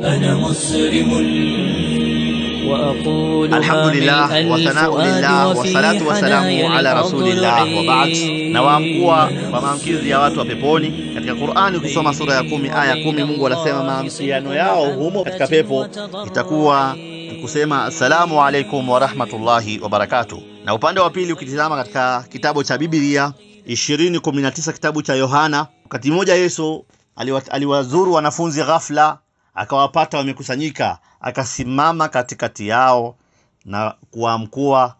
أنا مسلم وأقول Alhamdulillah wathanau lillah wassalatu wassalamu ala rasulillah wa ba'd. Na waamkua kwa maamkizi ya watu wa peponi. Katika Qur'ani ukisoma sura ya kumi aya kumi Mungu anasema maamkiano yao humo katika pepo itakuwa kusema assalamu alaikum wa rahmatullahi wa barakatuh. Na upande wa pili ukitizama katika kitabu cha Biblia 20:19 kitabu cha Yohana, wakati mmoja Yesu aliwa- aliwazuru wanafunzi ghafla, akawapata wamekusanyika, akasimama katikati yao na kuamkua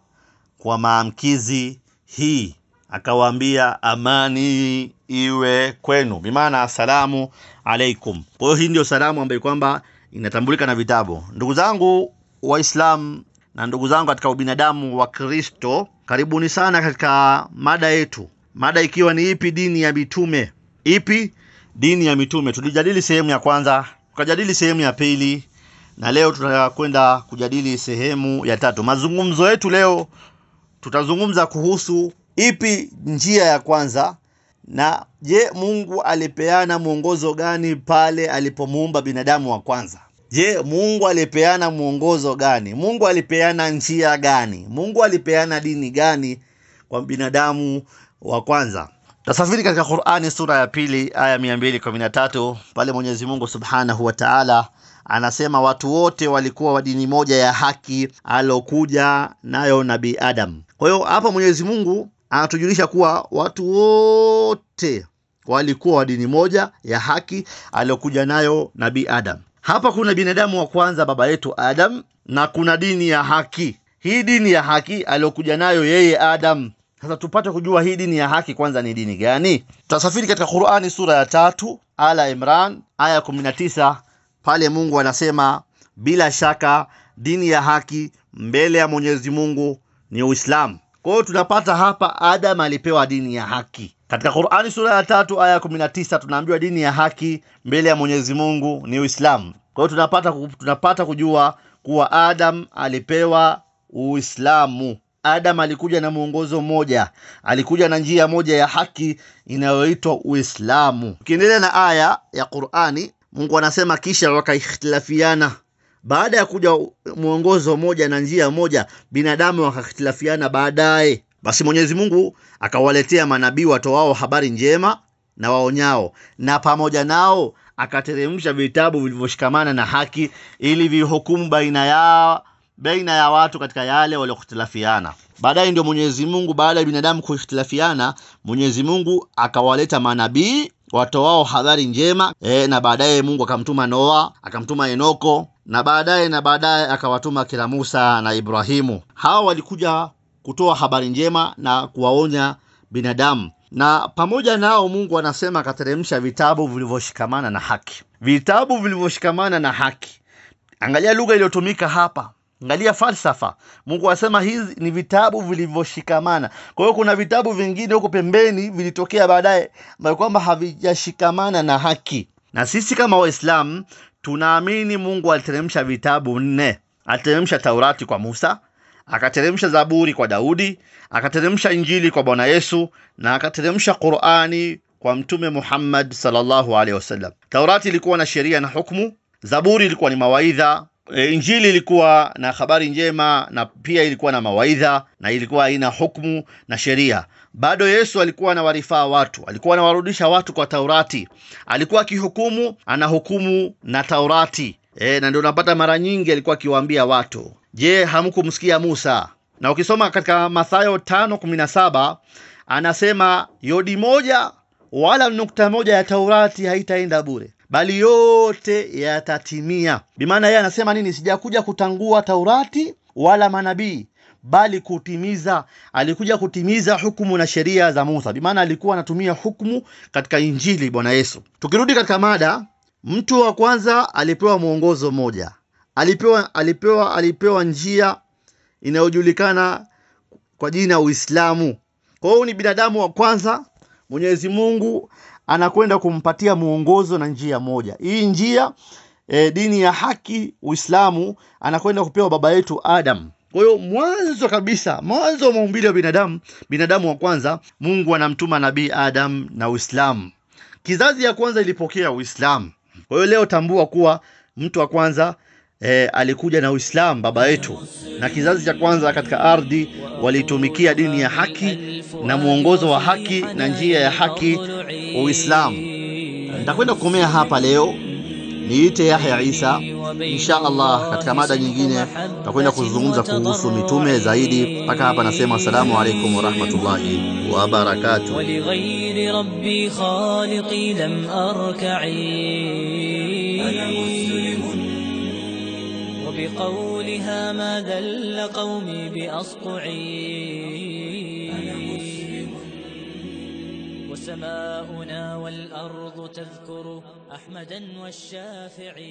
kwa maamkizi hii, akawaambia amani iwe kwenu, bimaana asalamu alaikum. Kwa hiyo hii ndio salamu ambayo kwamba inatambulika na vitabu. Ndugu zangu Waislamu na ndugu zangu katika ubinadamu wa Kristo, karibuni sana katika mada yetu, mada ikiwa ni ipi dini ya mitume? Ipi dini ya mitume? Tulijadili sehemu ya kwanza, tukajadili sehemu ya pili, na leo tutakwenda kujadili sehemu ya tatu. Mazungumzo yetu leo tutazungumza kuhusu ipi njia ya kwanza na je, Mungu alipeana mwongozo gani pale alipomuumba binadamu wa kwanza? Je, Mungu alipeana mwongozo gani? Mungu alipeana njia gani? Mungu alipeana dini gani kwa binadamu wa kwanza? Tasafiri katika Qur'ani sura ya pili aya 213 pale Mwenyezi Mungu Subhanahu wa Ta'ala anasema watu wote walikuwa wa dini moja ya haki alokuja nayo Nabii Adam. Kwa hiyo hapa Mwenyezi Mungu anatujulisha kuwa watu wote walikuwa wa dini moja ya haki aliyokuja nayo Nabii Adam. Hapa kuna binadamu wa kwanza baba yetu Adam na kuna dini ya haki. Hii dini ya haki aliyokuja nayo yeye Adam. Sasa tupate kujua hii dini ya haki kwanza ni dini gani? Tutasafiri katika Qur'ani sura ya tatu Ala Imran aya 19 pale Mungu anasema bila shaka dini ya haki mbele ya Mwenyezi Mungu ni Uislamu. Kwa hiyo tunapata hapa Adam alipewa dini ya haki. Katika Qur'ani sura ya tatu aya 19 tunaambiwa dini ya haki mbele ya Mwenyezi Mungu ni Uislamu. Kwa hiyo tunapata tunapata kujua kuwa Adam alipewa Uislamu. Adam alikuja na mwongozo mmoja, alikuja na njia moja ya haki inayoitwa Uislamu. Ukiendelea na aya ya Qur'ani, Mungu anasema kisha wakaikhtilafiana baada ya kuja mwongozo moja na njia moja, binadamu wakakhtilafiana baadaye. Basi Mwenyezi Mungu akawaletea manabii watoao habari njema na waonyao, na pamoja nao akateremsha vitabu vilivyoshikamana na haki, ili vihukumu baina ya baina ya watu katika yale waliokhtilafiana. Baadaye ndio Mwenyezi Mungu, baada ya binadamu kuikhtilafiana, Mwenyezi Mungu akawaleta manabii watoao hadhari njema e, na baadaye Mungu akamtuma Noa, akamtuma Enoko na baadaye na baadaye akawatuma kila Musa na Ibrahimu. Hawa walikuja kutoa habari njema na kuwaonya binadamu, na pamoja nao Mungu anasema akateremsha vitabu vilivyoshikamana na haki, vitabu vilivyoshikamana na haki. Angalia lugha iliyotumika hapa, angalia falsafa. Mungu asema hizi ni vitabu vilivyoshikamana. Kwa hiyo kuna vitabu vingine huko pembeni vilitokea baadaye ambayo kwamba havijashikamana na haki, na sisi kama Waislamu tunaamini Mungu aliteremsha vitabu nne. Aliteremsha Taurati kwa Musa, akateremsha Zaburi kwa Daudi, akateremsha Injili kwa Bwana Yesu na akateremsha Qur'ani kwa Mtume Muhammad sallallahu alaihi wasallam. Taurati ilikuwa na sheria na hukumu, Zaburi ilikuwa ni mawaidha, e, Injili ilikuwa na habari njema na pia ilikuwa na mawaidha na ilikuwa ina hukumu na sheria. Bado Yesu alikuwa anawarifaa watu, alikuwa anawarudisha watu kwa Taurati, alikuwa akihukumu, anahukumu na Taurati. E, na ndio unapata mara nyingi alikuwa akiwaambia watu, je, hamkumsikia Musa? Na ukisoma katika Mathayo tano kumi na saba anasema yodi moja wala nukta moja ya Taurati haitaenda bure, bali yote yatatimia. Bimaana yeye anasema nini? Sijakuja kutangua Taurati wala manabii bali kutimiza. Alikuja kutimiza hukumu na sheria za Musa, bimaana alikuwa anatumia hukumu katika Injili Bwana Yesu. Tukirudi katika mada, mtu wa kwanza alipewa mwongozo mmoja, alipewa alipewa alipewa njia inayojulikana kwa jina Uislamu. Kwa hiyo ni binadamu wa kwanza, Mwenyezi Mungu anakwenda kumpatia muongozo na njia moja. Hii njia e, dini ya haki Uislamu, anakwenda kupewa baba yetu Adam. Kwa hiyo mwanzo kabisa, mwanzo wa maumbile wa binadamu, binadamu wa kwanza, Mungu anamtuma nabii Adam na Uislamu. Kizazi ya kwanza ilipokea Uislamu. Kwa hiyo leo tambua kuwa mtu wa kwanza e, alikuja na Uislamu baba yetu, na kizazi cha kwanza katika ardhi walitumikia dini ya haki na mwongozo wa haki na njia ya haki Uislamu. Nitakwenda kukomea hapa leo. Niite Yahya Isa, insha Allah. Katika mada nyingine tutakwenda kuzungumza kuhusu mitume zaidi. Mpaka hapa nasema asalamu alaykum wa rahmatullahi wa barakatuh. Wa li ghayri rabbi khaliqi lam arka'i ma dalla bi asqa'i وسماؤنا والأرض تذكر أحمدا والشافعي